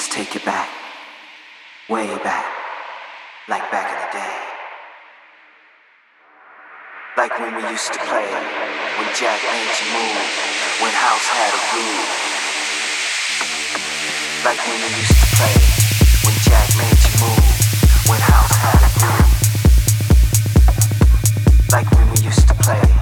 Let's take it back. Way back. Like back in the day. Like when we used to play. When Jack made you move. When house had a groove. Like when we used to play. When Jack made you move. When house had a groove. Like when we used to play.